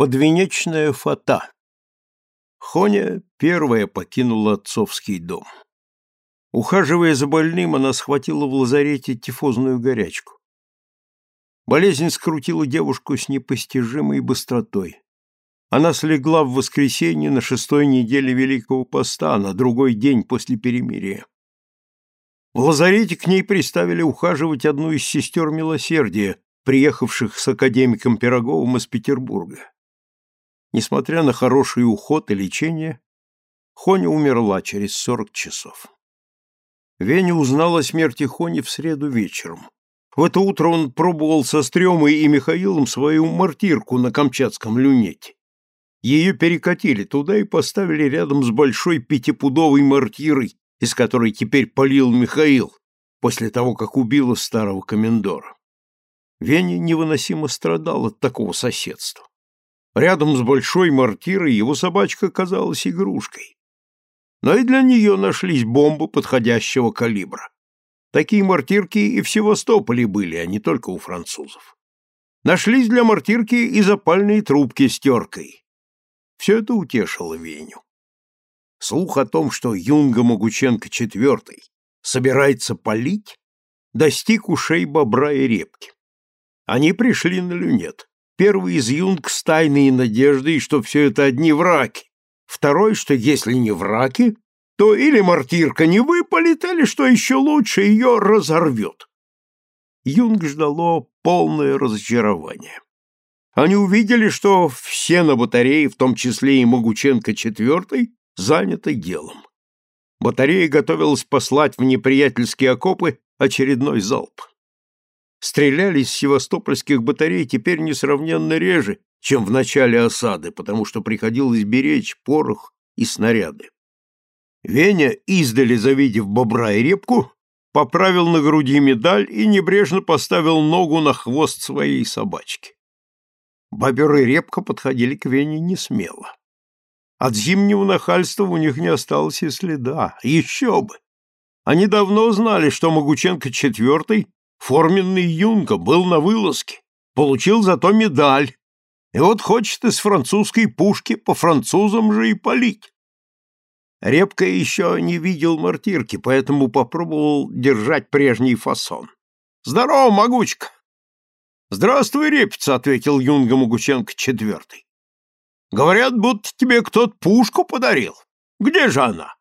Подвенечная фата. Хоня первая покинула отцовский дом. Ухаживая за больным, она схватила в лазарете тифозную горячку. Болезнь скрутила девушку с непостижимой быстротой. Она слегла в воскресенье на шестой неделе Великого Поста, на другой день после перемирия. В лазарете к ней приставили ухаживать одну из сестер милосердия, приехавших с академиком Пироговым из Петербурга. Несмотря на хороший уход и лечение, Хоня умерла через сорок часов. Веня узнал о смерти Хони в среду вечером. В это утро он пробовал со Стремой и Михаилом свою мартирку на камчатском люнете. Ее перекатили туда и поставили рядом с большой пятипудовой мартирой, из которой теперь полил Михаил, после того, как убила старого комендора. Веня невыносимо страдал от такого соседства. Рядом с большой мортирой его собачка казалась игрушкой. Но и для нее нашлись бомбы подходящего калибра. Такие мортирки и в Севастополе были, а не только у французов. Нашлись для мортирки и запальные трубки с теркой. Все это утешило Веню. Слух о том, что Юнга Могученко IV собирается палить, достиг ушей бобра и репки. Они пришли на люнет. Первый из юнг с тайной надеждой, что все это одни враки. Второй, что если не враки, то или мартирка не выпалит, или, что еще лучше, ее разорвет. Юнг ждало полное разочарование. Они увидели, что все на батарее, в том числе и Могученко IV, заняты делом. Батарея готовилась послать в неприятельские окопы очередной залп стреляли из севастопольских батарей теперь несравненно реже, чем в начале осады, потому что приходилось беречь порох и снаряды. Веня, издали завидев бобра и репку, поправил на груди медаль и небрежно поставил ногу на хвост своей собачки. Бобер и репка подходили к Вене не смело. От зимнего нахальства у них не осталось и следа. Еще бы! Они давно знали, что Могученко IV Форменный юнга был на вылазке, получил зато медаль, и вот хочет из французской пушки по французам же и палить. Репка еще не видел мартирки, поэтому попробовал держать прежний фасон. «Здорово, могучка!» «Здравствуй, репица!» — ответил Юнга Могученко четвертый. «Говорят, будто тебе кто-то пушку подарил. Где же она?»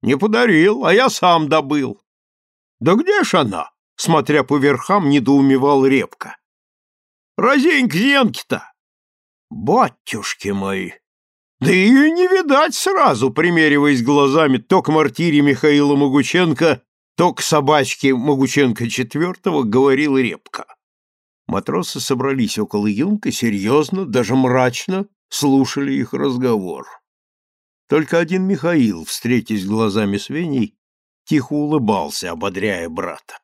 «Не подарил, а я сам добыл». «Да где ж она?» Смотря по верхам, недоумевал Репка. «Разень к зенке-то!» «Батюшки мои!» Да ее не видать сразу, примериваясь глазами то к мартире Михаила Могученко, то к собачке Могученко четвертого, говорил Репка. Матросы собрались около юнка, серьезно, даже мрачно слушали их разговор. Только один Михаил, встретясь глазами с Веней, тихо улыбался, ободряя брата.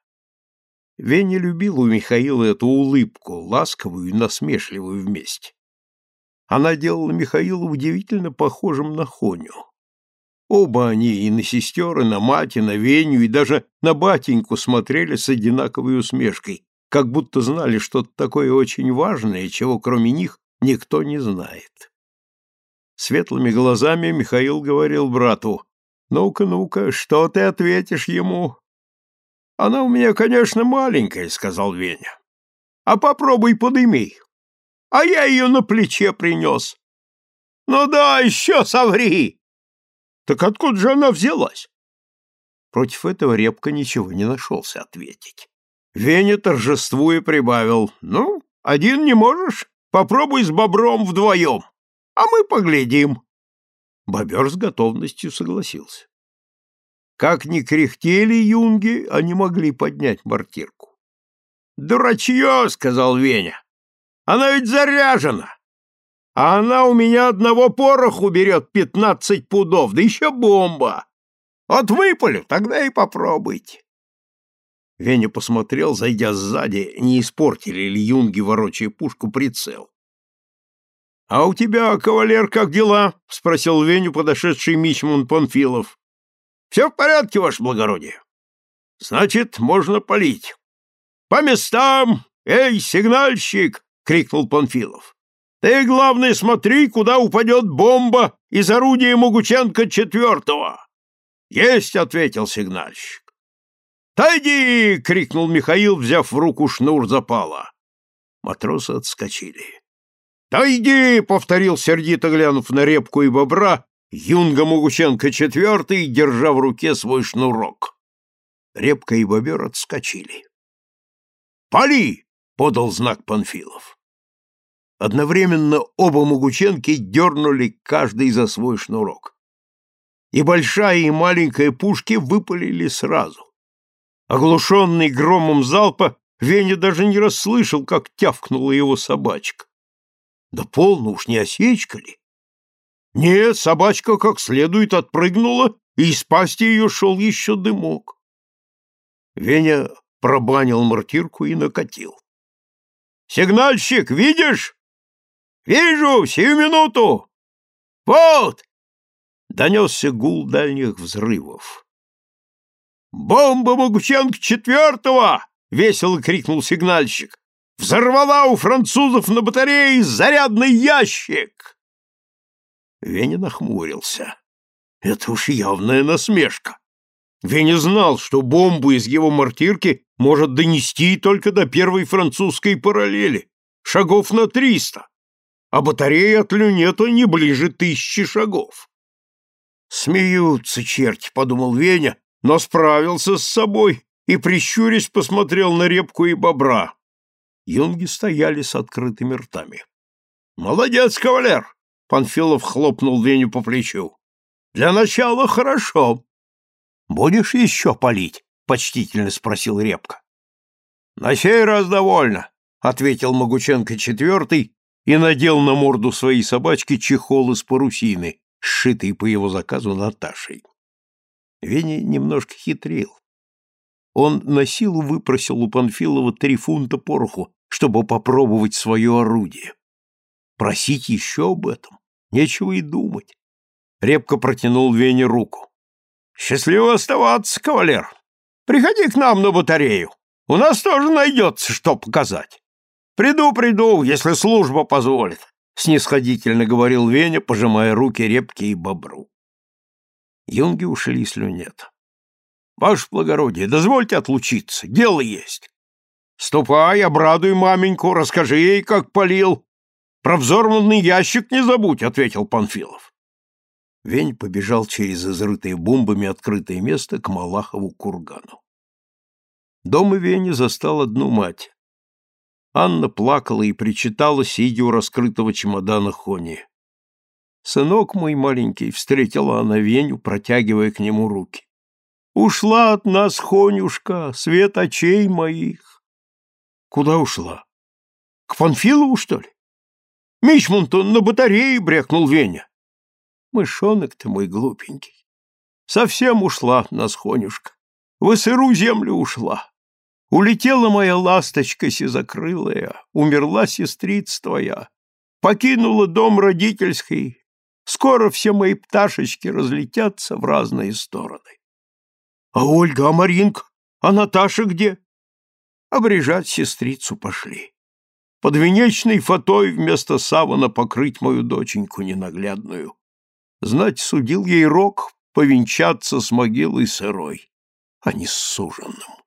Веня любил у Михаила эту улыбку, ласковую и насмешливую вместе. Она делала Михаила удивительно похожим на Хоню. Оба они и на сестер, и на мать, и на Веню, и даже на батеньку смотрели с одинаковой усмешкой, как будто знали что-то такое очень важное, чего кроме них никто не знает. Светлыми глазами Михаил говорил брату, «Ну-ка, ну-ка, что ты ответишь ему? Она у меня, конечно, маленькая, сказал Веня. А попробуй подымей. А я ее на плече принес. Ну да, еще соври. Так откуда же она взялась? Против этого Репка ничего не нашелся ответить. Веня торжествуя прибавил. Ну, один не можешь? Попробуй с бобром вдвоем, а мы поглядим. Бобер с готовностью согласился. Как ни кряхтели юнги, они могли поднять мортирку. «Дурачье!» — сказал Веня. «Она ведь заряжена! А она у меня одного пороху берет пятнадцать пудов, да еще бомба! Вот выпалю, тогда и попробуйте!» Веня посмотрел, зайдя сзади, не испортили ли юнги, ворочая пушку, прицел. — А у тебя, кавалер, как дела? — спросил Веню подошедший Мичман Панфилов. Все в порядке, ваше благородие. Значит, можно полить. По местам! Эй, сигнальщик! крикнул Панфилов. Ты, главное, смотри, куда упадет бомба из орудия Могученко четвертого. Есть, — ответил сигнальщик. «Тайди!» — крикнул Михаил, взяв в руку шнур запала. Матросы отскочили. «Тайди!» — повторил сердито, глянув на репку и бобра, Юнга Могученко четвертый, держа в руке свой шнурок. Репка и бобер отскочили. «Пали!» — подал знак Панфилов. Одновременно оба Могученки дернули каждый за свой шнурок. И большая, и маленькая пушки выпалили сразу. Оглушенный громом залпа, Веня даже не расслышал, как тявкнула его собачка. Да полно уж не осечка ли? Нет, собачка как следует отпрыгнула, и из пасти ее шел еще дымок. Веня пробанил мартирку и накатил. «Сигнальщик, видишь?» «Вижу, сию минуту!» «Вот!» — донесся гул дальних взрывов. «Бомба Могученко четвертого!» — весело крикнул сигнальщик. «Взорвала у французов на батарее зарядный ящик!» Веня нахмурился. Это уж явная насмешка. Веня знал, что бомбу из его мортирки может донести только до первой французской параллели, шагов на триста, а батарея от люнета не ближе тысячи шагов. «Смеются черти», — подумал Веня, но справился с собой и, прищурясь, посмотрел на репку и бобра. Юнги стояли с открытыми ртами. «Молодец, кавалер! Панфилов хлопнул Веню по плечу. «Для начала хорошо». «Будешь еще палить?» — почтительно спросил Репка. «На сей раз довольно», — ответил Могученко четвертый и надел на морду своей собачки чехол из парусины, сшитый по его заказу Наташей. Веня немножко хитрил. Он на силу выпросил у Панфилова три фунта пороху, чтобы попробовать свое орудие. Просить еще об этом? Нечего и думать. Репко протянул Вене руку. «Счастливо оставаться, кавалер. Приходи к нам на батарею. У нас тоже найдется, что показать. Приду, приду, если служба позволит», — снисходительно говорил Веня, пожимая руки Репке и Бобру. Юнги ушли с люнета. «Ваше благородие, дозвольте отлучиться, дело есть. Ступай, обрадуй маменьку, расскажи ей, как полил, про взорванный ящик не забудь, — ответил Панфилов. Вень побежал через изрытое бомбами открытое место к Малахову кургану. Дома Вени застал одну мать. Анна плакала и причитала, сидя у раскрытого чемодана Хони. «Сынок мой маленький», — встретила она Веню, протягивая к нему руки. «Ушла от нас, Хонюшка, свет очей моих». «Куда ушла? К Панфилову, что ли?» Мичмонтон на батарее брякнул Веня. Мышонок ты мой глупенький. Совсем ушла насхонюшка. В сыру землю ушла. Улетела моя ласточка сизокрылая, умерла сестрица твоя, покинула дом родительский. Скоро все мои пташечки разлетятся в разные стороны. А Ольга, а Маринка, а Наташа где? Обрежать сестрицу пошли подвенечной фатой вместо савана покрыть мою доченьку ненаглядную. Знать, судил ей рок повенчаться с могилой сырой, а не с суженным.